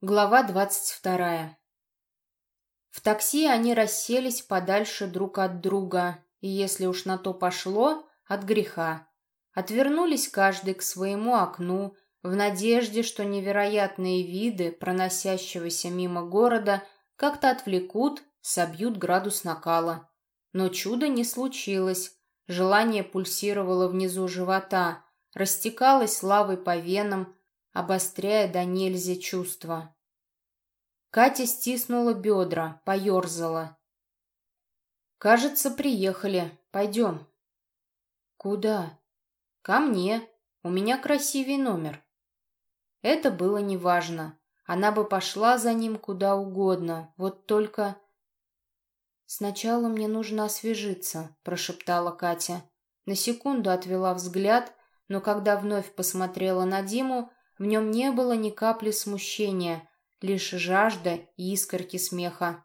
Глава двадцать вторая. В такси они расселись подальше друг от друга, и если уж на то пошло, от греха. Отвернулись каждый к своему окну, в надежде, что невероятные виды проносящегося мимо города как-то отвлекут, собьют градус накала. Но чуда не случилось. Желание пульсировало внизу живота, растекалось лавой по венам, обостряя до нельзя чувства. Катя стиснула бедра, поерзала. «Кажется, приехали. Пойдем». «Куда?» «Ко мне. У меня красивый номер». Это было неважно. Она бы пошла за ним куда угодно. Вот только... «Сначала мне нужно освежиться», — прошептала Катя. На секунду отвела взгляд, но когда вновь посмотрела на Диму, в нем не было ни капли смущения, лишь жажда и искорки смеха.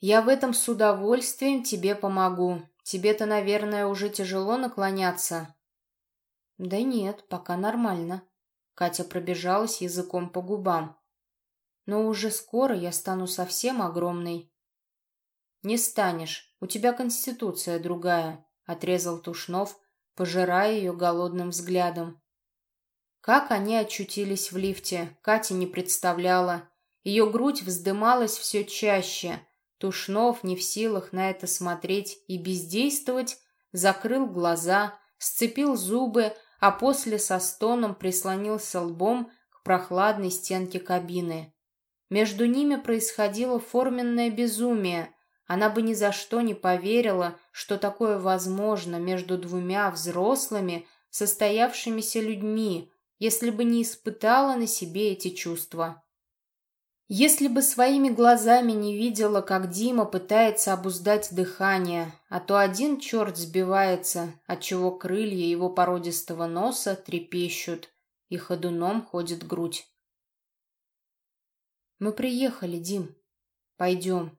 «Я в этом с удовольствием тебе помогу. Тебе-то, наверное, уже тяжело наклоняться». «Да нет, пока нормально». Катя пробежалась языком по губам. «Но уже скоро я стану совсем огромной». «Не станешь. У тебя конституция другая», — отрезал Тушнов, пожирая ее голодным взглядом. Как они очутились в лифте, Катя не представляла. Ее грудь вздымалась все чаще. Тушнов, не в силах на это смотреть и бездействовать, закрыл глаза, сцепил зубы, а после со стоном прислонился лбом к прохладной стенке кабины. Между ними происходило форменное безумие. Она бы ни за что не поверила, что такое возможно между двумя взрослыми, состоявшимися людьми, если бы не испытала на себе эти чувства. Если бы своими глазами не видела, как Дима пытается обуздать дыхание, а то один черт сбивается, отчего крылья его породистого носа трепещут и ходуном ходит грудь. «Мы приехали, Дим. Пойдем».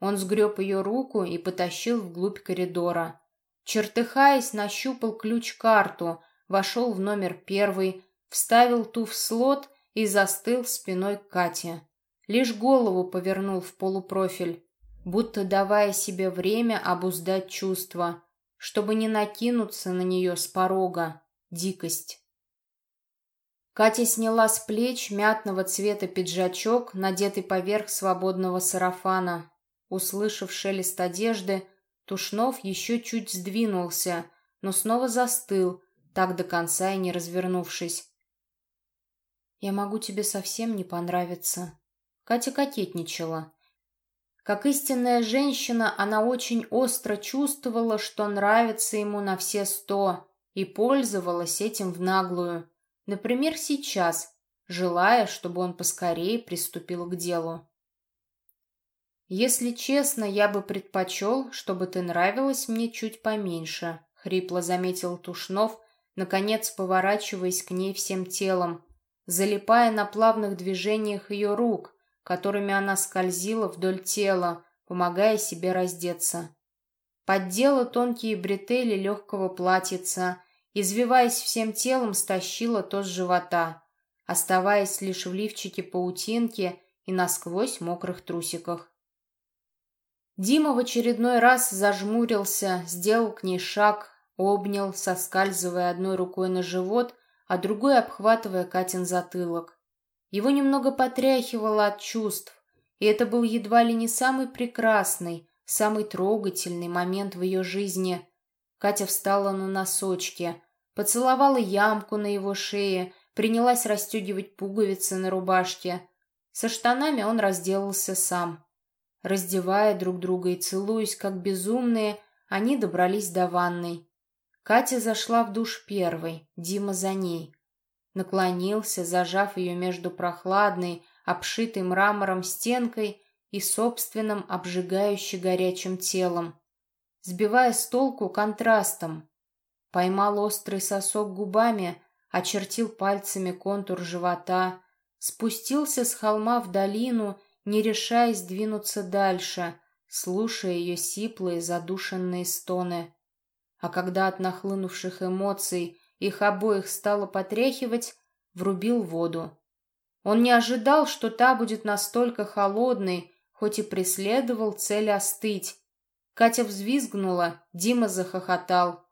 Он сгреб ее руку и потащил вглубь коридора. Чертыхаясь, нащупал ключ-карту, вошел в номер первый, вставил ту в слот и застыл спиной к Кате. Лишь голову повернул в полупрофиль, будто давая себе время обуздать чувства, чтобы не накинуться на нее с порога. Дикость. Катя сняла с плеч мятного цвета пиджачок, надетый поверх свободного сарафана. Услышав шелест одежды, Тушнов еще чуть сдвинулся, но снова застыл, так до конца и не развернувшись. Я могу тебе совсем не понравиться. Катя кокетничала. Как истинная женщина, она очень остро чувствовала, что нравится ему на все сто, и пользовалась этим в наглую. Например, сейчас, желая, чтобы он поскорее приступил к делу. «Если честно, я бы предпочел, чтобы ты нравилась мне чуть поменьше», — хрипло заметил Тушнов, наконец поворачиваясь к ней всем телом, залипая на плавных движениях ее рук, которыми она скользила вдоль тела, помогая себе раздеться. Поддела тонкие бретели легкого платьица, извиваясь всем телом, стащила то с живота, оставаясь лишь в лифчике паутинки и насквозь мокрых трусиках. Дима в очередной раз зажмурился, сделал к ней шаг, обнял, соскальзывая одной рукой на живот а другой обхватывая Катин затылок. Его немного потряхивало от чувств, и это был едва ли не самый прекрасный, самый трогательный момент в ее жизни. Катя встала на носочки, поцеловала ямку на его шее, принялась расстегивать пуговицы на рубашке. Со штанами он разделался сам. Раздевая друг друга и целуясь, как безумные, они добрались до ванной. Катя зашла в душ первой, Дима за ней. Наклонился, зажав ее между прохладной, обшитой мрамором стенкой и собственным обжигающе горячим телом, сбивая с толку контрастом. Поймал острый сосок губами, очертил пальцами контур живота, спустился с холма в долину, не решаясь двинуться дальше, слушая ее сиплые задушенные стоны. А когда от нахлынувших эмоций их обоих стало потряхивать, врубил воду. Он не ожидал, что та будет настолько холодной, хоть и преследовал цель остыть. Катя взвизгнула, Дима захохотал.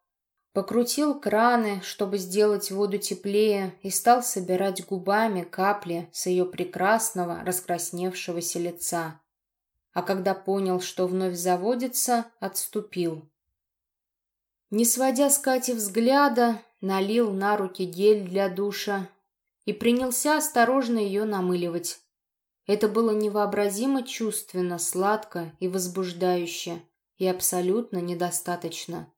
Покрутил краны, чтобы сделать воду теплее, и стал собирать губами капли с ее прекрасного, раскрасневшегося лица. А когда понял, что вновь заводится, отступил. Не сводя с Кати взгляда, налил на руки гель для душа и принялся осторожно ее намыливать. Это было невообразимо чувственно, сладко и возбуждающе, и абсолютно недостаточно.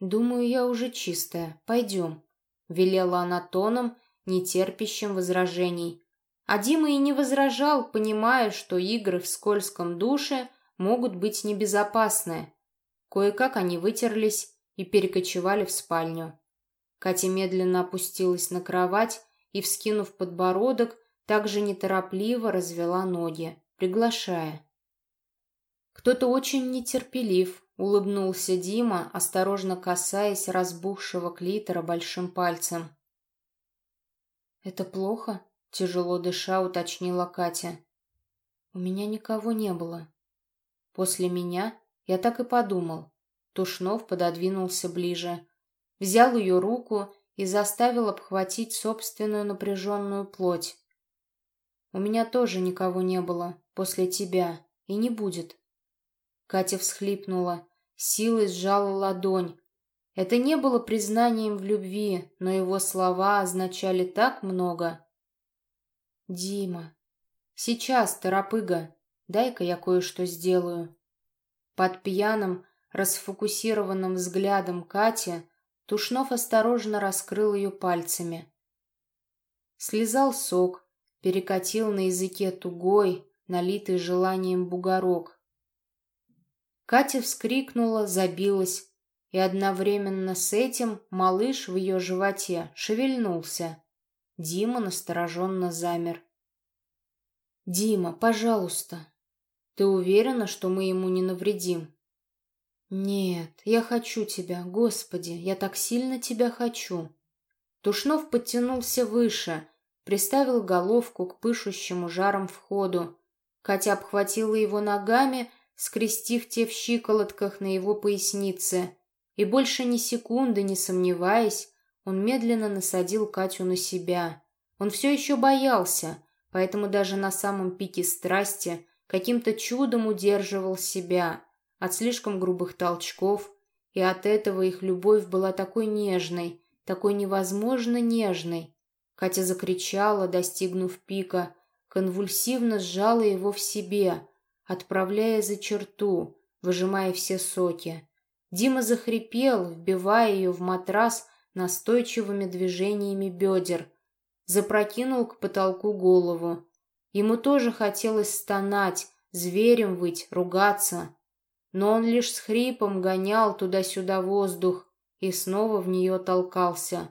«Думаю, я уже чистая. Пойдем», — велела она тоном, нетерпящим возражений. А Дима и не возражал, понимая, что игры в скользком душе могут быть небезопасны. Кое-как они вытерлись и перекочевали в спальню. Катя медленно опустилась на кровать и, вскинув подбородок, также неторопливо развела ноги, приглашая. Кто-то очень нетерпелив, улыбнулся Дима, осторожно касаясь разбухшего клитора большим пальцем. «Это плохо?» — тяжело дыша уточнила Катя. «У меня никого не было. После меня я так и подумал. Тушнов пододвинулся ближе, взял ее руку и заставил обхватить собственную напряженную плоть. «У меня тоже никого не было после тебя, и не будет». Катя всхлипнула, силой сжала ладонь. Это не было признанием в любви, но его слова означали так много. «Дима, сейчас, торопыга, дай-ка я кое-что сделаю». Под пьяным, расфокусированным взглядом Кати Тушнов осторожно раскрыл ее пальцами. Слезал сок, перекатил на языке тугой, налитый желанием бугорок. Катя вскрикнула, забилась, и одновременно с этим малыш в ее животе шевельнулся. Дима настороженно замер. «Дима, пожалуйста, ты уверена, что мы ему не навредим?» «Нет, я хочу тебя, Господи, я так сильно тебя хочу!» Тушнов подтянулся выше, приставил головку к пышущему жаром входу. Катя обхватила его ногами, скрестив те в щиколотках на его пояснице, и больше ни секунды не сомневаясь, он медленно насадил Катю на себя. Он все еще боялся, поэтому даже на самом пике страсти каким-то чудом удерживал себя — от слишком грубых толчков, и от этого их любовь была такой нежной, такой невозможно нежной. Катя закричала, достигнув пика, конвульсивно сжала его в себе, отправляя за черту, выжимая все соки. Дима захрипел, вбивая ее в матрас настойчивыми движениями бедер, запрокинул к потолку голову. Ему тоже хотелось стонать, зверем выть, ругаться, но он лишь с хрипом гонял туда-сюда воздух и снова в нее толкался.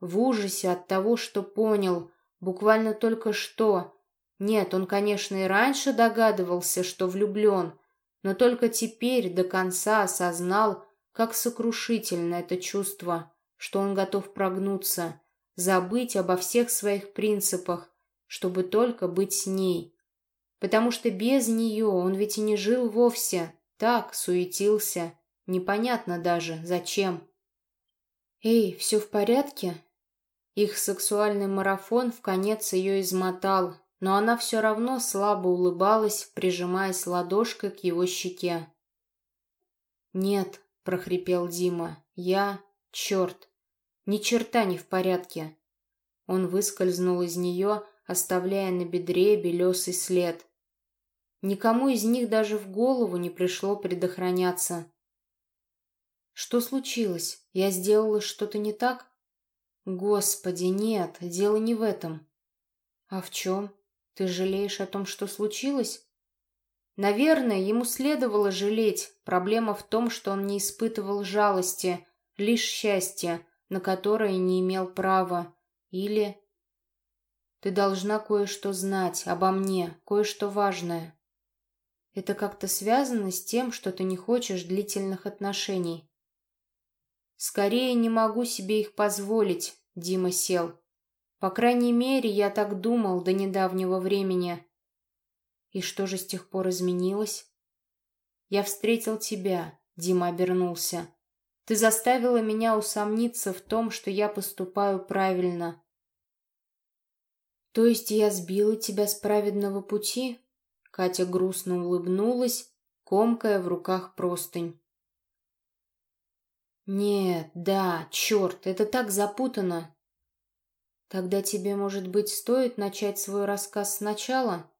В ужасе от того, что понял, буквально только что. Нет, он, конечно, и раньше догадывался, что влюблен, но только теперь до конца осознал, как сокрушительно это чувство, что он готов прогнуться, забыть обо всех своих принципах, чтобы только быть с ней. Потому что без нее он ведь и не жил вовсе, так, суетился. Непонятно даже, зачем. «Эй, все в порядке?» Их сексуальный марафон в конец ее измотал, но она все равно слабо улыбалась, прижимаясь ладошкой к его щеке. «Нет», — прохрипел Дима, — «я... черт! Ни черта не в порядке!» Он выскользнул из нее, оставляя на бедре белесый след. Никому из них даже в голову не пришло предохраняться. Что случилось? Я сделала что-то не так? Господи, нет, дело не в этом. А в чем? Ты жалеешь о том, что случилось? Наверное, ему следовало жалеть. Проблема в том, что он не испытывал жалости, лишь счастье, на которое не имел права. Или... Ты должна кое-что знать обо мне, кое-что важное. Это как-то связано с тем, что ты не хочешь длительных отношений. Скорее не могу себе их позволить, Дима сел. По крайней мере, я так думал до недавнего времени. И что же с тех пор изменилось? Я встретил тебя, Дима обернулся. Ты заставила меня усомниться в том, что я поступаю правильно. То есть я сбила тебя с праведного пути? Катя грустно улыбнулась, комкая в руках простынь. Нет, да, черт, это так запутано. Тогда тебе, может быть, стоит начать свой рассказ сначала?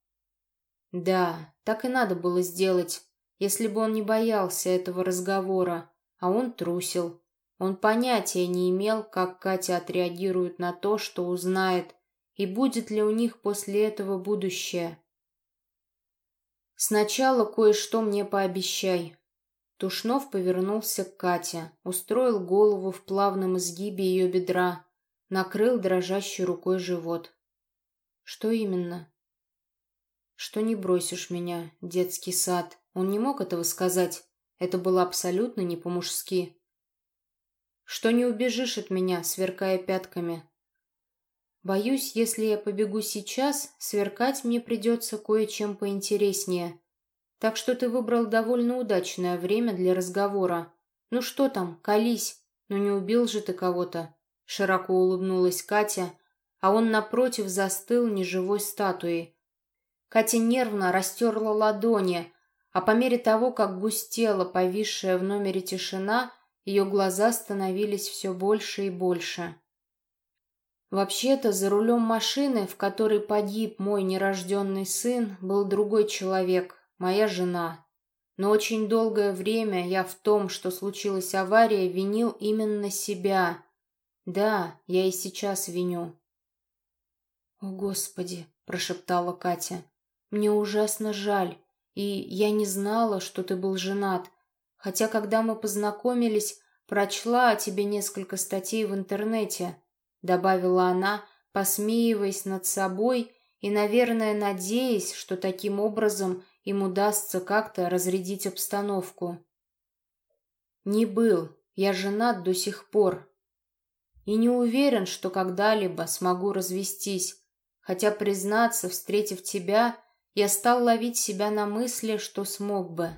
Да, так и надо было сделать, если бы он не боялся этого разговора а он трусил. Он понятия не имел, как Катя отреагирует на то, что узнает, и будет ли у них после этого будущее. «Сначала кое-что мне пообещай». Тушнов повернулся к Кате, устроил голову в плавном изгибе ее бедра, накрыл дрожащей рукой живот. «Что именно?» «Что не бросишь меня, детский сад?» Он не мог этого сказать. Это было абсолютно не по-мужски. Что не убежишь от меня, сверкая пятками? Боюсь, если я побегу сейчас, сверкать мне придется кое-чем поинтереснее. Так что ты выбрал довольно удачное время для разговора. Ну что там, колись, ну не убил же ты кого-то. Широко улыбнулась Катя, а он напротив застыл неживой статуей. Катя нервно растерла ладони, а по мере того, как густела повисшая в номере тишина, ее глаза становились все больше и больше. Вообще-то за рулем машины, в которой погиб мой нерожденный сын, был другой человек, моя жена. Но очень долгое время я в том, что случилась авария, винил именно себя. Да, я и сейчас виню. «О, Господи!» – прошептала Катя. «Мне ужасно жаль. И я не знала, что ты был женат, хотя когда мы познакомились, прочла о тебе несколько статей в интернете», — добавила она, посмеиваясь над собой и, наверное, надеясь, что таким образом им удастся как-то разрядить обстановку. «Не был, я женат до сих пор. И не уверен, что когда-либо смогу развестись, хотя, признаться, встретив тебя, я стал ловить себя на мысли, что смог бы.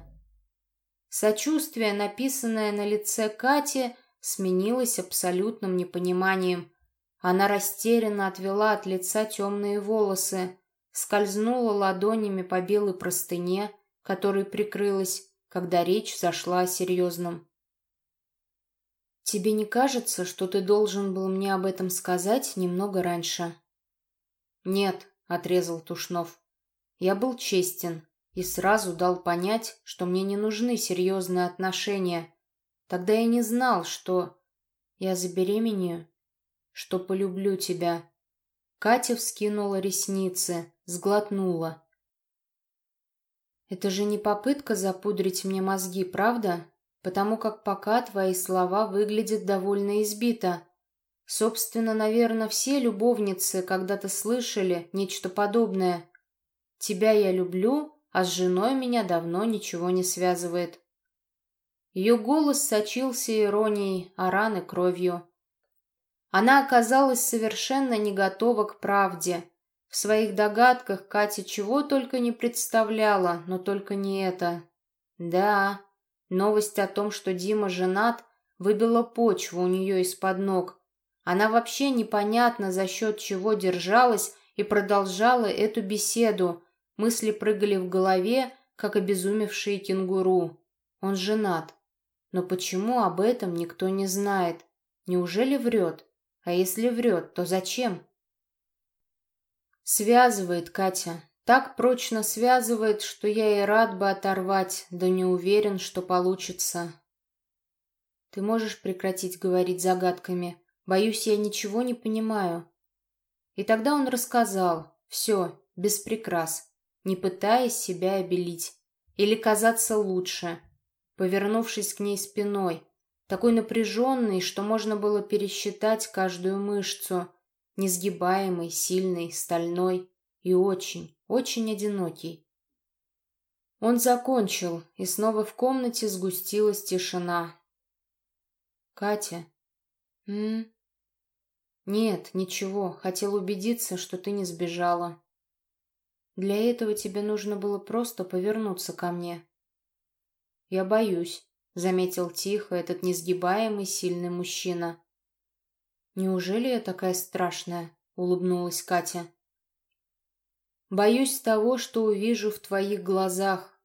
Сочувствие, написанное на лице Кати, сменилось абсолютным непониманием. Она растерянно отвела от лица темные волосы, скользнула ладонями по белой простыне, которой прикрылась, когда речь зашла о серьезном. «Тебе не кажется, что ты должен был мне об этом сказать немного раньше?» «Нет», — отрезал Тушнов. Я был честен и сразу дал понять, что мне не нужны серьезные отношения. Тогда я не знал, что я забеременею, что полюблю тебя. Катя вскинула ресницы, сглотнула. Это же не попытка запудрить мне мозги, правда? Потому как пока твои слова выглядят довольно избито. Собственно, наверное, все любовницы когда-то слышали нечто подобное. Тебя я люблю, а с женой меня давно ничего не связывает. Ее голос сочился иронией, а раны кровью. Она оказалась совершенно не готова к правде. В своих догадках Катя чего только не представляла, но только не это. Да, новость о том, что Дима женат, выбила почву у нее из-под ног. Она вообще непонятно за счет чего держалась и продолжала эту беседу, Мысли прыгали в голове, как обезумевшие кенгуру. Он женат. Но почему об этом никто не знает? Неужели врет? А если врет, то зачем? Связывает Катя. Так прочно связывает, что я и рад бы оторвать, да не уверен, что получится. Ты можешь прекратить говорить загадками? Боюсь, я ничего не понимаю. И тогда он рассказал. Все, без прикрас не пытаясь себя обелить или казаться лучше, повернувшись к ней спиной, такой напряженный, что можно было пересчитать каждую мышцу, несгибаемый, сильный, стальной и очень, очень одинокий. Он закончил, и снова в комнате сгустилась тишина. «Катя?» «М?» Нет, ничего, хотел убедиться, что ты не сбежала. Для этого тебе нужно было просто повернуться ко мне. Я боюсь, заметил тихо этот несгибаемый сильный мужчина. Неужели я такая страшная? улыбнулась Катя. Боюсь того, что увижу в твоих глазах.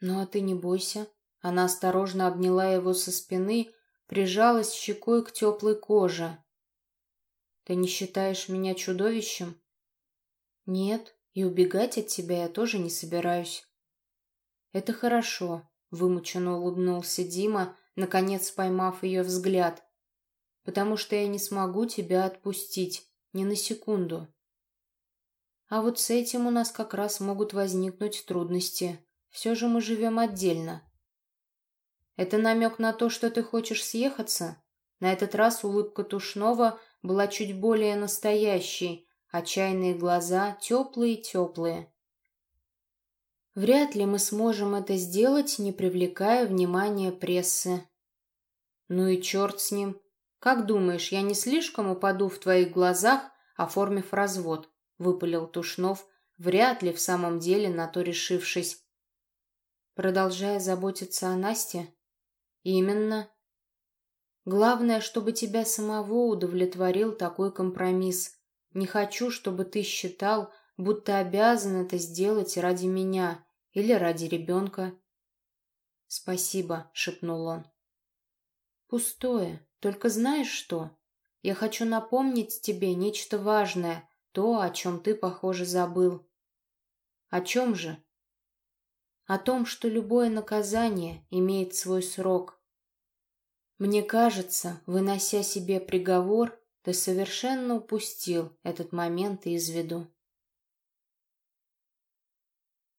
Ну а ты не бойся. Она осторожно обняла его со спины, прижалась щекой к теплой коже. Ты не считаешь меня чудовищем? Нет, и убегать от тебя я тоже не собираюсь. Это хорошо, вымученно улыбнулся Дима, наконец поймав ее взгляд. Потому что я не смогу тебя отпустить, ни на секунду. А вот с этим у нас как раз могут возникнуть трудности. Все же мы живем отдельно. Это намек на то, что ты хочешь съехаться? На этот раз улыбка Тушнова была чуть более настоящей, а чайные глаза теплые-теплые. Вряд ли мы сможем это сделать, не привлекая внимания прессы. Ну и черт с ним. Как думаешь, я не слишком упаду в твоих глазах, оформив развод? Выпалил Тушнов, вряд ли в самом деле на то решившись. Продолжая заботиться о Насте? Именно. Главное, чтобы тебя самого удовлетворил такой компромисс. Не хочу, чтобы ты считал, будто обязан это сделать ради меня или ради ребенка. «Спасибо», — шепнул он. «Пустое. Только знаешь что? Я хочу напомнить тебе нечто важное, то, о чем ты, похоже, забыл». «О чем же?» «О том, что любое наказание имеет свой срок, мне кажется, вынося себе приговор, ты совершенно упустил этот момент из виду.